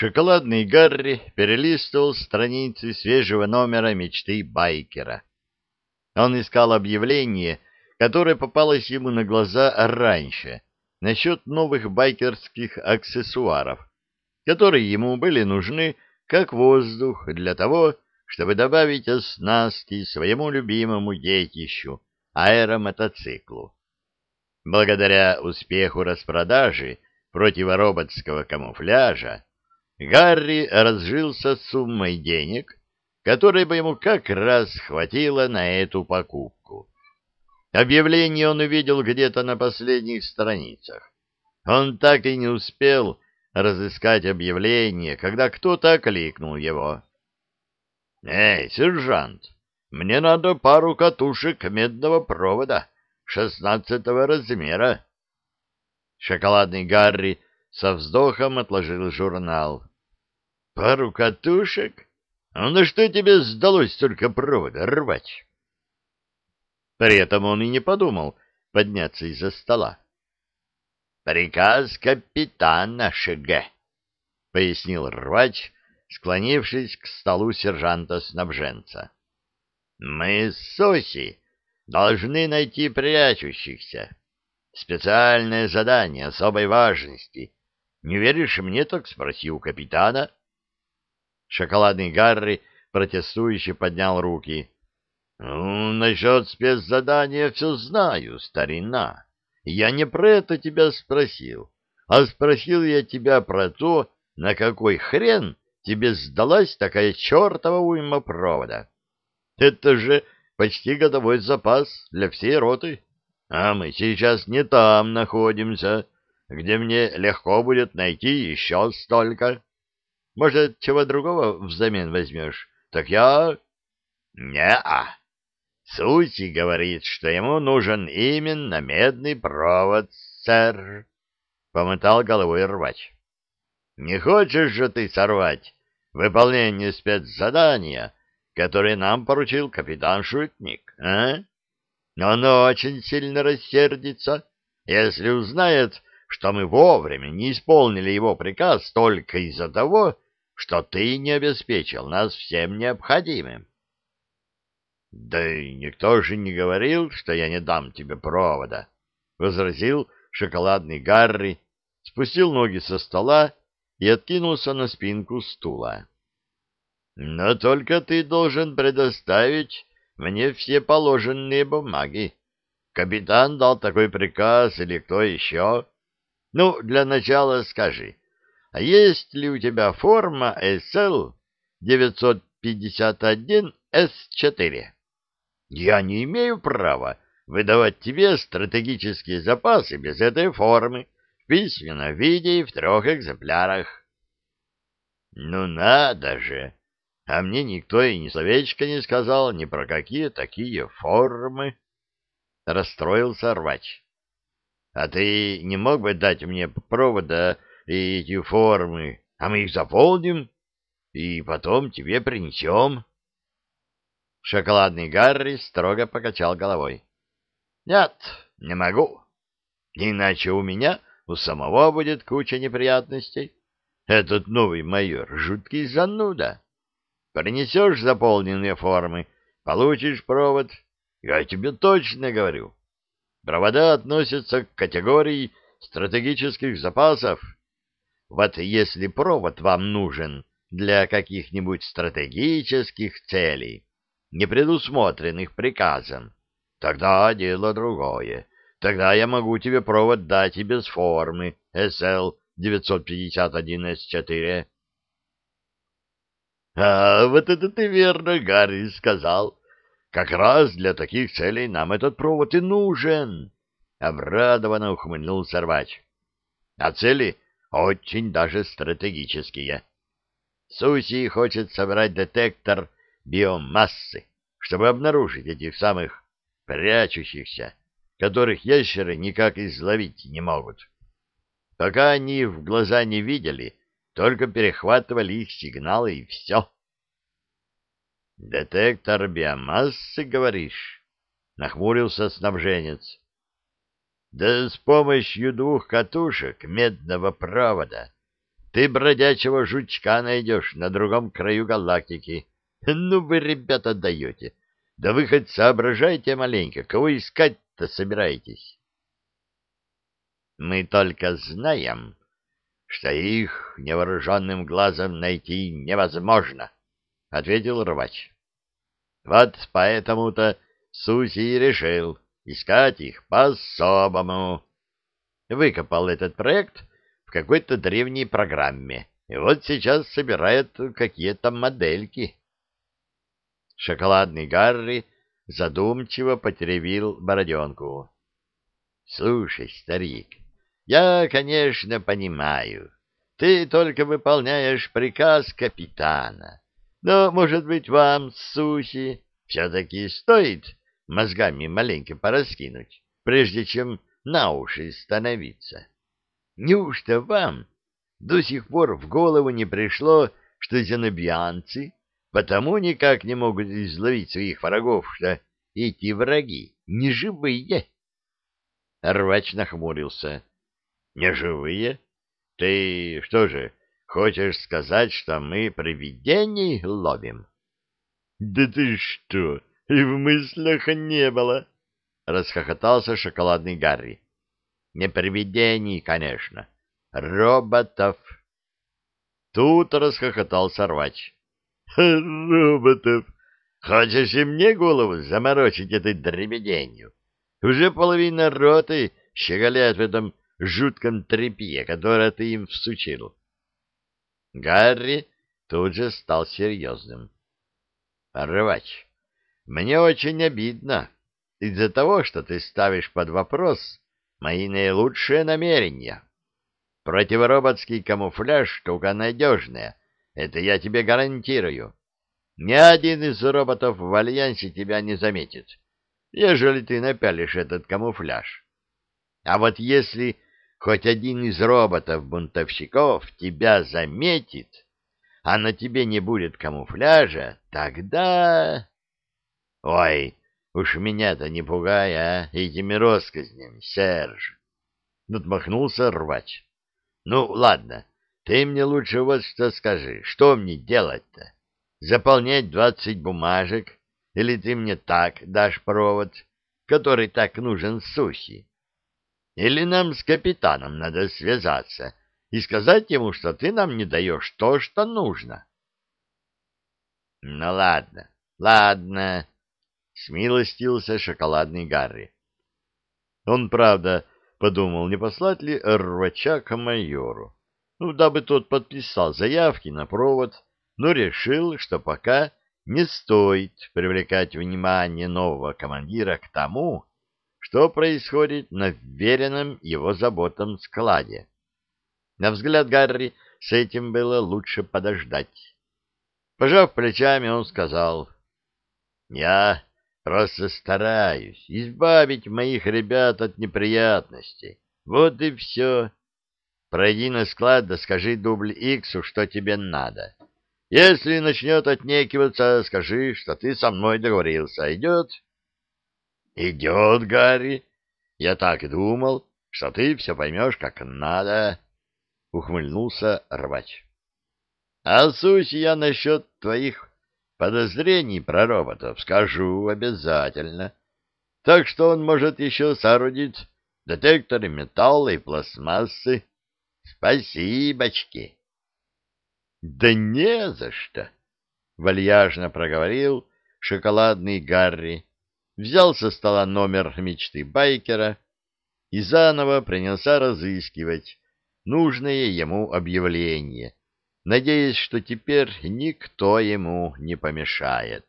Шоколадный Гарри перелистывал страницы свежего номера мечты байкера. Он искал объявление, которое попалось ему на глаза раньше, насчет новых байкерских аксессуаров, которые ему были нужны как воздух для того, чтобы добавить оснастки своему любимому детищу — аэромотоциклу. Благодаря успеху распродажи противороботского камуфляжа Гарри разжился суммой денег, которой бы ему как раз хватило на эту покупку. Объявление он увидел где-то на последних страницах. Он так и не успел разыскать объявление, когда кто-то окликнул его. — Эй, сержант, мне надо пару катушек медного провода шестнадцатого размера. Шоколадный Гарри со вздохом отложил журнал. Пару катушек? А на что тебе сдалось только провода рвать? При этом он и не подумал подняться из-за стола. «Приказ капитана ШГ», — пояснил рвач, склонившись к столу сержанта-снабженца. «Мы Соси должны найти прячущихся. Специальное задание особой важности. Не веришь мне, так спроси у капитана». Шоколадный Гарри протестующе поднял руки. — Ну, насчет спецзадания все знаю, старина. Я не про это тебя спросил, а спросил я тебя про то, на какой хрен тебе сдалась такая чертова уйма провода. Это же почти годовой запас для всей роты, а мы сейчас не там находимся, где мне легко будет найти еще столько. Может, чего другого взамен возьмешь? Так я... Не-а. Сути говорит, что ему нужен именно медный провод, сэр. Помотал головой рвач. Не хочешь же ты сорвать выполнение спецзадания, которое нам поручил капитан Шутник, а? Он очень сильно рассердится, если узнает, что мы вовремя не исполнили его приказ только из-за того, что ты не обеспечил нас всем необходимым. — Да никто же не говорил, что я не дам тебе провода, — возразил шоколадный Гарри, спустил ноги со стола и откинулся на спинку стула. — Но только ты должен предоставить мне все положенные бумаги. Капитан дал такой приказ или кто еще? Ну, для начала скажи, а есть ли у тебя форма SL 951S4? Я не имею права выдавать тебе стратегические запасы без этой формы в письменном виде и в трех экземплярах. Ну надо же! А мне никто и ни словечко не сказал ни про какие такие формы. Расстроился рвач. А ты не мог бы дать мне провода эти формы, а мы их заполним и потом тебе принесем? Шоколадный Гарри строго покачал головой. — Нет, не могу. Иначе у меня у самого будет куча неприятностей. Этот новый майор — жуткий зануда. Принесешь заполненные формы, получишь провод. Я тебе точно говорю. Провода относятся к категории стратегических запасов. Вот если провод вам нужен для каких-нибудь стратегических целей, не предусмотренных приказом, тогда дело другое. Тогда я могу тебе провод дать и без формы SL-951S4. — А, вот это ты верно, Гарри, сказал. Как раз для таких целей нам этот провод и нужен. Обрадованно ухмыльнулся рвач. — А цели очень даже стратегические. Суси хочет собрать детектор биомассы, чтобы обнаружить этих самых прячущихся, которых ящеры никак изловить не могут. Пока они в глаза не видели, только перехватывали их сигналы и все. «Детектор биомассы, говоришь?» — нахмурился снабженец. «Да с помощью двух катушек медного провода ты бродячего жучка найдешь на другом краю галактики. Ну вы, ребята, даете. Да вы хоть соображайте маленько, кого искать-то собираетесь? Мы только знаем, что их невооруженным глазом найти невозможно, — ответил рвач. Вот поэтому-то Суси и решил искать их по-особому. Выкопал этот проект в какой-то древней программе, и вот сейчас собирает какие-то модельки. Шоколадный Гарри задумчиво потеревил бороденку. — Слушай, старик, я, конечно, понимаю, ты только выполняешь приказ капитана, но, может быть, вам, Суси, все-таки стоит мозгами маленько пораскинуть, прежде чем на уши становиться? Неужто вам до сих пор в голову не пришло, что зенобианцы потому никак не могут изловить своих врагов, что эти враги не живые. Рвач нахмурился. — Не живые? Ты что же, хочешь сказать, что мы привидений ловим? — Да ты что, и в мыслях не было! — расхохотался шоколадный Гарри. — Не привидений, конечно, роботов. Тут расхохотался рвач. роботов. Хочешь и мне голову заморочить этой дребеденью? Уже половина роты щеголяет в этом жутком тряпье, которое ты им всучил. Гарри тут же стал серьезным. Рвач, мне очень обидно из-за того, что ты ставишь под вопрос мои наилучшие намерения. Противороботский камуфляж — штука надежная, это я тебе гарантирую. Ни один из роботов в Альянсе тебя не заметит, ежели ты напялишь этот камуфляж. А вот если хоть один из роботов-бунтовщиков тебя заметит, а на тебе не будет камуфляжа, тогда... Ой, уж меня-то не пугай, а, этими россказнями, Серж. Отмахнулся рвач. Ну, ладно, ты мне лучше вот что скажи, что мне делать-то? Заполнять двадцать бумажек? Или ты мне так дашь провод, который так нужен Суси? Или нам с капитаном надо связаться и сказать ему, что ты нам не даешь то, что нужно? — Ну ладно, ладно, — смилостился шоколадный Гарри. Он, правда, подумал, не послать ли рвача к майору ну, дабы тот подписал заявки на провод, но решил, что пока не стоит привлекать внимание нового командира к тому, что происходит на вверенном его заботам складе. На взгляд Гарри с этим было лучше подождать. Пожав плечами, он сказал, «Я просто стараюсь избавить моих ребят от неприятностей. Вот и все. Пройди на склад, да скажи дубль Иксу, что тебе надо. Если начнет отнекиваться, скажи, что ты со мной договорился. Идет? Идет, Гарри. Я так и думал, что ты все поймешь, как надо. Ухмыльнулся рвач. А суть я насчет твоих подозрений про роботов скажу обязательно. Так что он может еще соорудить детекторы металла и пластмассы, Спасибочки. Да не за что, вальяжно проговорил шоколадный Гарри, взял со стола номер мечты байкера и заново принялся разыскивать нужное ему объявление, надеясь, что теперь никто ему не помешает.